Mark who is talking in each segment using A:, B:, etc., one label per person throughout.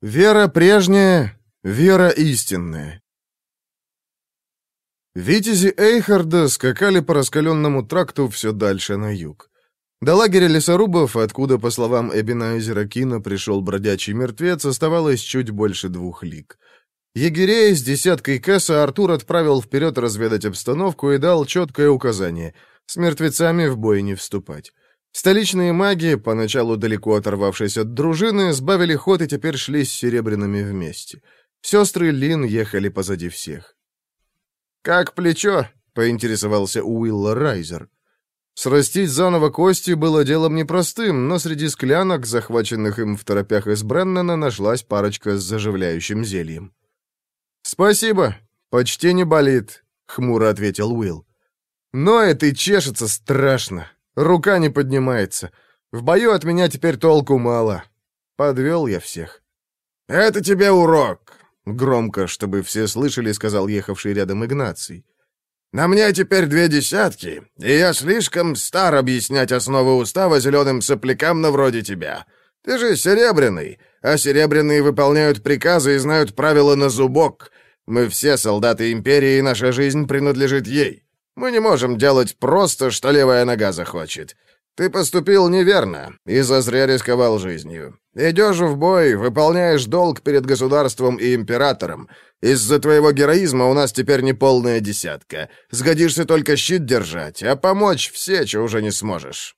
A: Вера прежняя, вера истинная. Витязи Эйхарда скакали по раскаленному тракту все дальше на юг. До лагеря лесорубов, откуда, по словам Эбинайзера Кина, пришел бродячий мертвец, оставалось чуть больше двух лиг. Егерей с десяткой Кэса Артур отправил вперед разведать обстановку и дал четкое указание — с мертвецами в бой не вступать. Столичные маги, поначалу далеко оторвавшись от дружины, сбавили ход и теперь шли с серебряными вместе. Сестры Лин ехали позади всех. «Как плечо?» — поинтересовался Уилла Райзер. Срастить заново кости было делом непростым, но среди склянок, захваченных им в торопях из Бреннана, нашлась парочка с заживляющим зельем. «Спасибо, почти не болит», — хмуро ответил Уилл. «Ноет и чешется страшно. Рука не поднимается. В бою от меня теперь толку мало. Подвел я всех».
B: «Это тебе урок», —
A: громко, чтобы все слышали, сказал ехавший рядом Игнаций.
B: «На мне теперь две десятки, и я слишком стар объяснять основы устава зеленым соплякам на вроде тебя. Ты же серебряный, а серебряные выполняют приказы и знают правила на зубок. Мы все солдаты империи, и наша жизнь принадлежит ей. Мы не можем делать просто, что левая нога захочет. Ты поступил неверно и зазря рисковал жизнью. Идешь в бой, выполняешь долг перед государством и императором. Из-за твоего героизма у нас теперь не полная десятка. Сгодишься только щит держать, а помочь в сече уже не сможешь».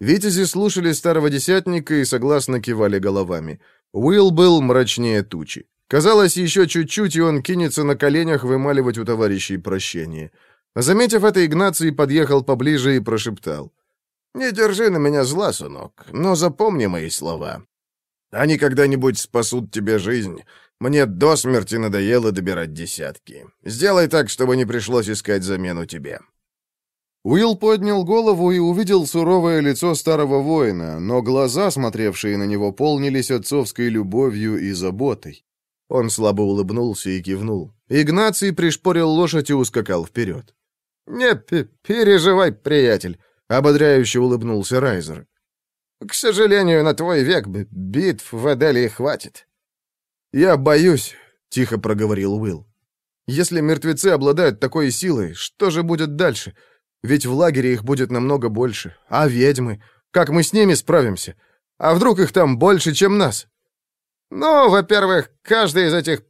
A: Витязи слушали старого десятника и согласно кивали головами. Уилл был мрачнее тучи. Казалось, еще чуть-чуть, и он кинется на коленях вымаливать у товарищей прощение. Заметив это, Игнаций подъехал поближе и прошептал.
B: «Не держи на меня зла, сынок, но запомни мои слова. Они когда-нибудь спасут тебе жизнь. Мне до смерти надоело добирать десятки. Сделай так, чтобы не пришлось искать замену тебе».
A: Уилл поднял голову и увидел суровое лицо старого воина, но глаза, смотревшие на него, полнились отцовской любовью и заботой. Он слабо улыбнулся и кивнул. Игнаций пришпорил лошадь и ускакал вперед. «Не переживай, приятель», — ободряюще улыбнулся Райзер. «К сожалению, на твой век битв в Эделии хватит». «Я боюсь», — тихо проговорил Уилл. «Если мертвецы обладают такой силой, что же будет дальше? Ведь в лагере их будет намного больше. А ведьмы? Как мы с ними справимся? А вдруг их там больше, чем нас?» «Ну, во-первых, каждый из этих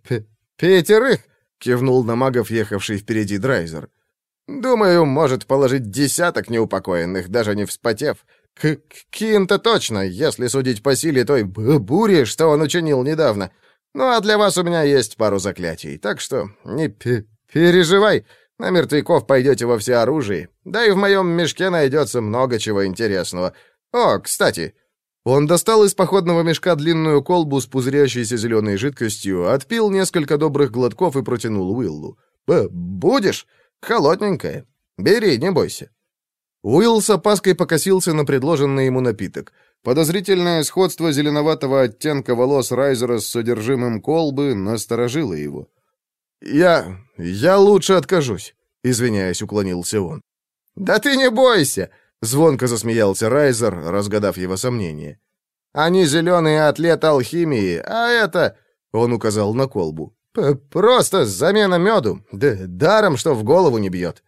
A: пятерых», — кивнул на магов, ехавший впереди Драйзер, — Думаю, может положить десяток неупокоенных, даже не вспотев. К Кин-то точно, если судить по силе той бури, что он учинил недавно. Ну а для вас у меня есть пару заклятий, так что не переживай, на мертвяков пойдете во всеоружии. Да и в моем мешке найдется много чего интересного. О, кстати, он достал из походного мешка длинную колбу с пузырящейся зеленой жидкостью, отпил несколько добрых глотков и протянул Уиллу. «Будешь?» Холодненькое. Бери, не бойся». Уилл с опаской покосился на предложенный ему напиток. Подозрительное сходство зеленоватого оттенка волос Райзера с содержимым колбы насторожило его. «Я... я лучше откажусь», — извиняясь, уклонился он. «Да ты не бойся!» — звонко засмеялся Райзер, разгадав его сомнения. «Они зеленые атлет алхимии, а это...» — он указал на колбу. «Просто замена меду. Да даром, что в голову не бьет».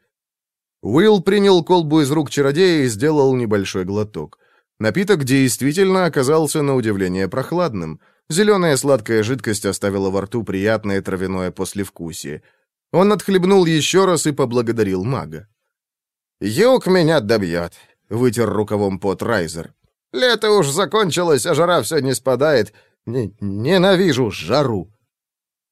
A: Уилл принял колбу из рук чародея и сделал небольшой глоток. Напиток действительно оказался на удивление прохладным. Зеленая сладкая жидкость оставила во рту приятное травяное послевкусие. Он отхлебнул еще раз и поблагодарил мага. «Юг меня добьет», — вытер рукавом пот Райзер. «Лето уж закончилось, а жара все не спадает. Н ненавижу жару».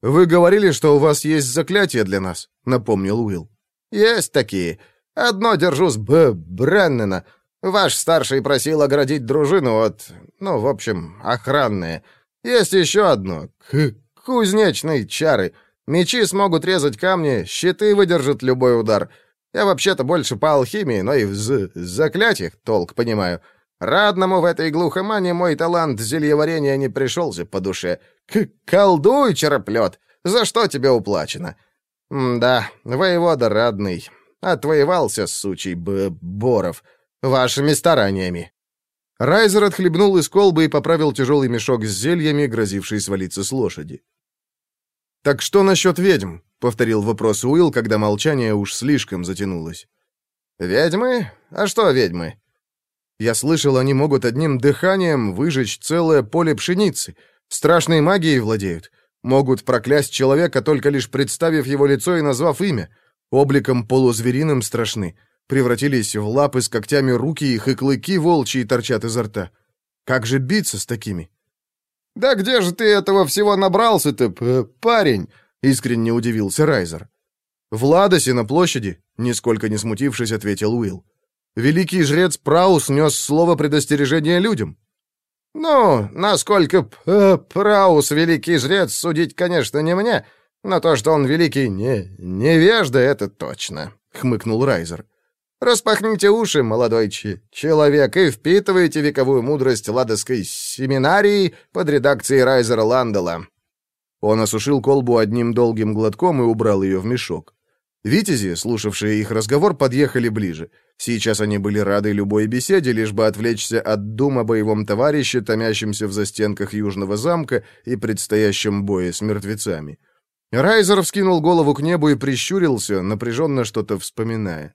A: «Вы говорили, что у вас есть заклятие для нас», — напомнил Уилл. «Есть такие. Одно держу с Б. Бреннена. Ваш старший просил оградить дружину от... Ну, в общем, охранные. Есть еще одно. К кузнечные чары. Мечи смогут резать камни, щиты выдержат любой удар. Я вообще-то больше по алхимии, но и в з заклятиях толк понимаю. Радному в этой глухомане мой талант зельеварения не пришелся по душе. К колдуй, чероплет! За что тебе уплачено? М да, воевода радный. Отвоевался, сучий Б Боров, вашими стараниями. Райзер отхлебнул из колбы и поправил тяжелый мешок с зельями, грозивший свалиться с лошади. «Так что насчет ведьм?» — повторил вопрос Уилл, когда молчание уж слишком затянулось.
B: «Ведьмы? А что ведьмы?»
A: «Я слышал, они могут одним дыханием выжечь целое поле пшеницы. Страшной магией владеют. Могут проклясть человека, только лишь представив его лицо и назвав имя. Обликом полузвериным страшны. Превратились в лапы с когтями руки, их и клыки волчьи торчат изо рта. Как же биться с такими?»
B: «Да где же ты этого всего набрался-то, парень?» — искренне удивился Райзер.
A: «В Ладосе на площади», — нисколько не смутившись, ответил Уилл. «Великий жрец Праус нес слово предостережения людям».
B: «Ну, насколько Праус великий жрец, судить, конечно, не мне, но то, что он великий не невежда, это точно», — хмыкнул Райзер. Распахните уши, молодой человек, и впитывайте вековую мудрость ладоской семинарии под редакцией Райзера Ландела».
A: Он осушил колбу одним долгим глотком и убрал ее в мешок. Витязи, слушавшие их разговор, подъехали ближе. Сейчас они были рады любой беседе, лишь бы отвлечься от дум о боевом товарище, томящемся в застенках Южного замка и предстоящем бое с мертвецами. Райзер вскинул голову к небу и прищурился, напряженно что-то вспоминая.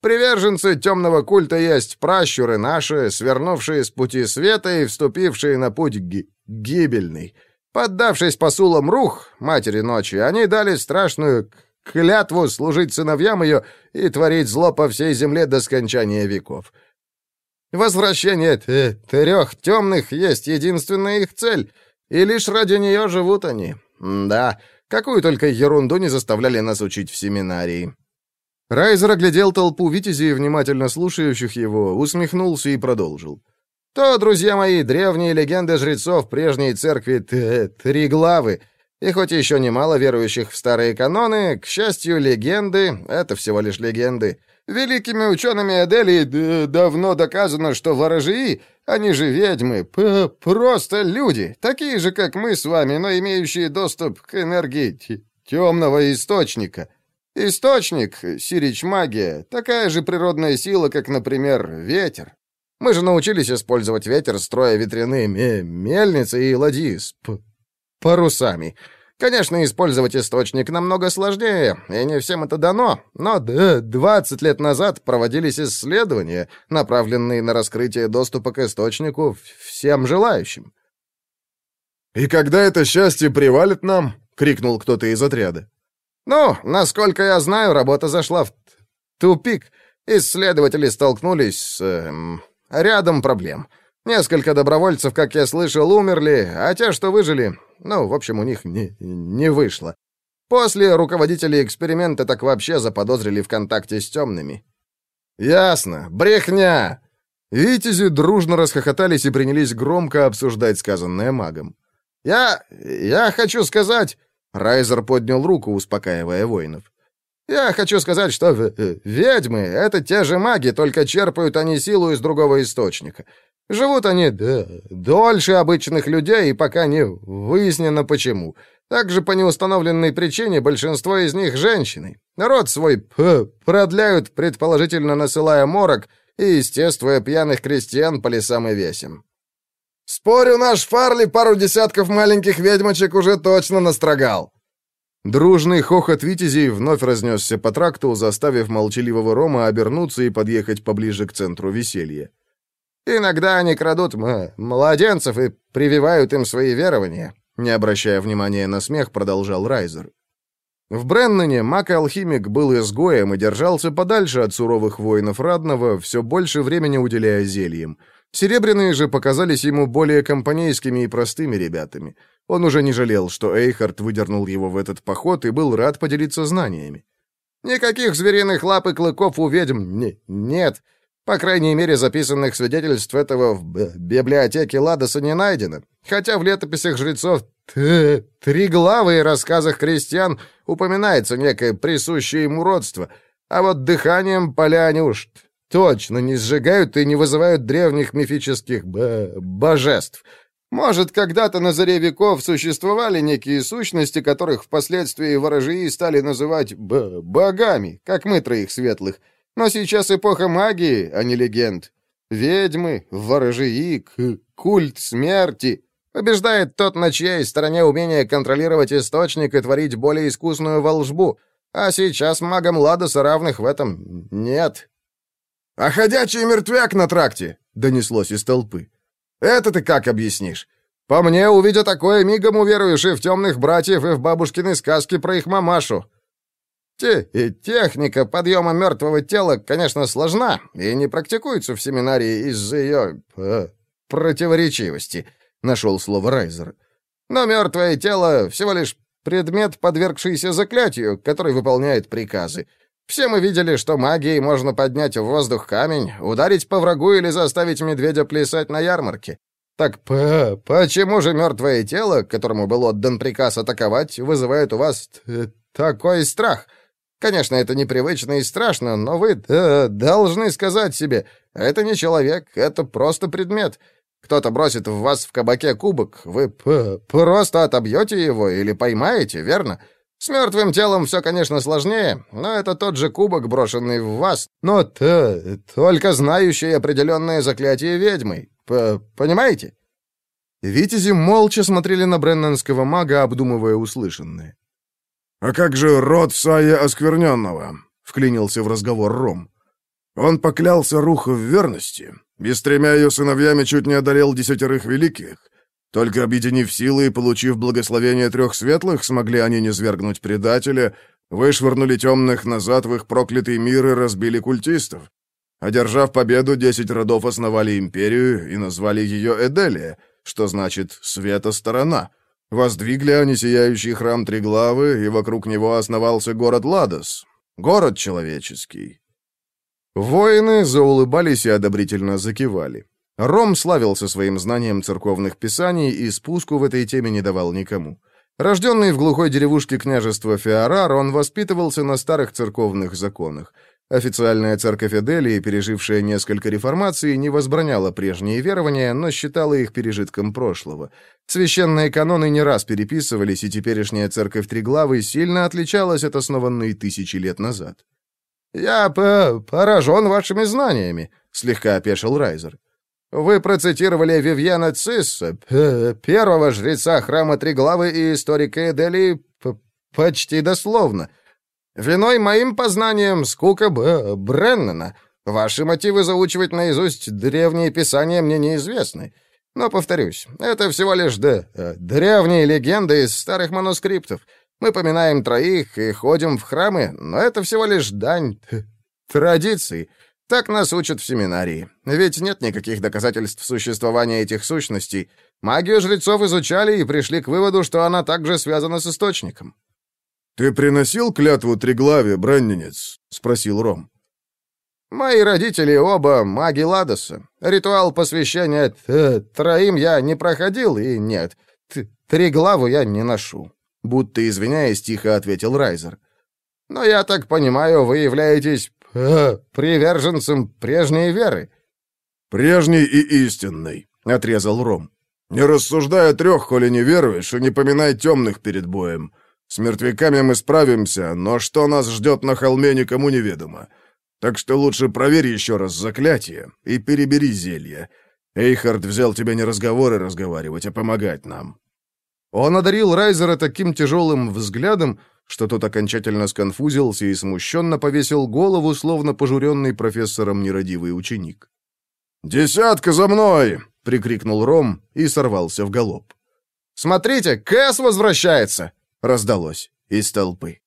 B: Приверженцы темного культа есть пращуры наши, свернувшие с пути света и вступившие на путь ги гибельный. Поддавшись посулам рух, матери ночи, они дали страшную клятву служить сыновьям ее и творить зло по всей земле до скончания веков. Возвращение трех темных есть единственная их цель, и лишь ради нее живут они. Да, какую только ерунду не заставляли нас учить в семинарии.
A: Райзер оглядел толпу витязей, внимательно слушающих его, усмехнулся и продолжил.
B: «То, друзья мои, древние легенды жрецов прежней церкви Три Главы, и хоть еще немало верующих в старые каноны, к счастью, легенды — это всего лишь легенды. Великими учеными Адели давно доказано, что ворожии, они же ведьмы, просто люди, такие же, как мы с вами, но имеющие доступ к энергии темного источника». Источник, сирич магия, такая же природная сила, как, например, ветер. Мы же научились использовать ветер, строя ветряные мельницы и ладьи с парусами. Конечно, использовать источник намного сложнее, и не всем это дано, но 20 лет назад проводились исследования, направленные на раскрытие доступа к источнику всем желающим.
A: «И когда это счастье привалит нам?» — крикнул кто-то из отряда.
B: «Ну, насколько я знаю, работа зашла в тупик. Исследователи столкнулись с... Эм, рядом проблем. Несколько добровольцев, как я слышал, умерли, а те, что выжили, ну, в общем, у них не, не вышло. После руководители эксперимента так вообще заподозрили в контакте с темными».
A: «Ясно. Брехня!» Витязи дружно расхохотались и принялись громко обсуждать сказанное магом.
B: «Я... я хочу сказать...»
A: Райзер поднял руку, успокаивая воинов.
B: «Я хочу сказать, что ведьмы — это те же маги, только черпают они силу из другого источника. Живут они да, дольше обычных людей, и пока не выяснено почему. Также по неустановленной причине большинство из них — женщины. Народ свой продляют, предположительно насылая морок и естествуя пьяных крестьян по лесам и весям.
A: «Спорю, наш Фарли пару десятков маленьких ведьмочек уже точно настрогал». Дружный хохот витязей вновь разнесся по тракту, заставив молчаливого Рома обернуться и подъехать поближе к центру веселья.
B: «Иногда они крадут младенцев и прививают им свои верования», не обращая внимания на смех, продолжал Райзер.
A: В Бреннане маг-алхимик был изгоем и держался подальше от суровых воинов Радного, все больше времени уделяя зельям — Серебряные же показались ему более компанейскими и простыми ребятами. Он уже не жалел, что Эйхард выдернул его в этот поход и был рад поделиться знаниями.
B: «Никаких звериных лап и клыков у ведьм не нет. По крайней мере, записанных свидетельств этого в библиотеке Ладоса не найдено. Хотя в летописях жрецов «Три главы» и рассказах крестьян упоминается некое присущее ему родство, а вот дыханием поляне уж точно не сжигают и не вызывают древних мифических божеств. Может, когда-то на заре веков существовали некие сущности, которых впоследствии ворожии стали называть богами, как мы троих светлых. Но сейчас эпоха магии, а не легенд.
A: Ведьмы, ворожеи, культ смерти. Побеждает тот, на чьей стороне умение контролировать источник и творить более искусную волжбу. А сейчас магам Ладоса равных в этом нет.
B: «А ходячий мертвяк на тракте!» — донеслось из толпы. «Это ты как объяснишь? По мне, увидя такое, мигом уверуешь и в темных братьев, и в бабушкины сказки про их мамашу. Те, и техника подъема мертвого тела, конечно, сложна и не практикуется в семинарии из-за ее э, противоречивости», — нашел слово Райзер. «Но мертвое тело всего лишь предмет, подвергшийся заклятию, который выполняет приказы. Все мы видели, что магией можно поднять в воздух камень, ударить по врагу или заставить медведя плясать на ярмарке. Так по почему же мертвое тело, которому был отдан приказ атаковать, вызывает у вас такой страх? Конечно, это непривычно и страшно, но вы э, должны сказать себе, это не человек, это просто предмет. Кто-то бросит в вас в кабаке кубок, вы просто отобьете его или поймаете, верно? С мертвым телом все, конечно, сложнее, но это тот же кубок, брошенный в вас, но -то, только знающий определенное заклятие ведьмой. П Понимаете?»
A: Витязи молча смотрели на бреннанского мага, обдумывая услышанное.
B: «А как же род Сая Оскверненного?» — вклинился в разговор Ром. «Он поклялся Руху в верности, и с тремя ее сыновьями чуть не одолел десятерых великих. Только объединив силы и получив благословение трех светлых, смогли они не свергнуть предателя, вышвырнули темных назад в их проклятый мир и разбили культистов. Одержав победу, десять родов основали империю и назвали ее Эделия, что значит «света сторона». Воздвигли они сияющий храм Триглавы, и вокруг него основался город Ладос, город человеческий.
A: Воины заулыбались и одобрительно закивали. Ром славился своим знанием церковных писаний и спуску в этой теме не давал никому. Рожденный в глухой деревушке княжества Феорар, он воспитывался на старых церковных законах. Официальная церковь Эделии, пережившая несколько реформаций, не возбраняла прежние верования, но считала их пережитком прошлого. Священные каноны не раз переписывались, и теперешняя церковь Триглавы сильно отличалась от основанной тысячи лет назад.
B: «Я поражен вашими знаниями», — слегка опешил Райзер. Вы процитировали Вивьена Цисса, первого жреца храма Триглавы и историка Эдели, почти дословно. Виной моим познаниям скука Б. Бреннана. Ваши мотивы заучивать наизусть древние писания мне неизвестны. Но, повторюсь, это всего лишь да, древние легенды из старых манускриптов. Мы поминаем троих и ходим в храмы, но это всего лишь дань традиции — так нас учат в семинарии. Ведь нет никаких доказательств существования этих сущностей. Магию жрецов изучали и пришли к выводу, что она также связана с источником.
A: «Ты приносил клятву Триглаве, бранненец?» — спросил Ром.
B: «Мои родители оба маги Ладоса. Ритуал посвящения троим я не проходил, и нет, Триглаву я не ношу». Будто извиняясь, тихо ответил Райзер. «Но я так понимаю, вы являетесь э, приверженцем прежней веры».
A: «Прежней и истинной», — отрезал Ром. «Не рассуждай о трех, коли не веруешь, и не поминай темных перед боем. С мертвяками мы справимся, но что нас ждет на холме, никому неведомо. Так что лучше проверь еще раз заклятие и перебери зелье. Эйхард взял тебя не разговоры разговаривать, а помогать нам». Он одарил Райзера таким тяжелым взглядом, что тот окончательно сконфузился и смущенно повесил голову, словно пожуренный профессором нерадивый ученик.
B: «Десятка за мной!» — прикрикнул Ром и сорвался в галоп. «Смотрите, Кэс возвращается!» — раздалось из толпы.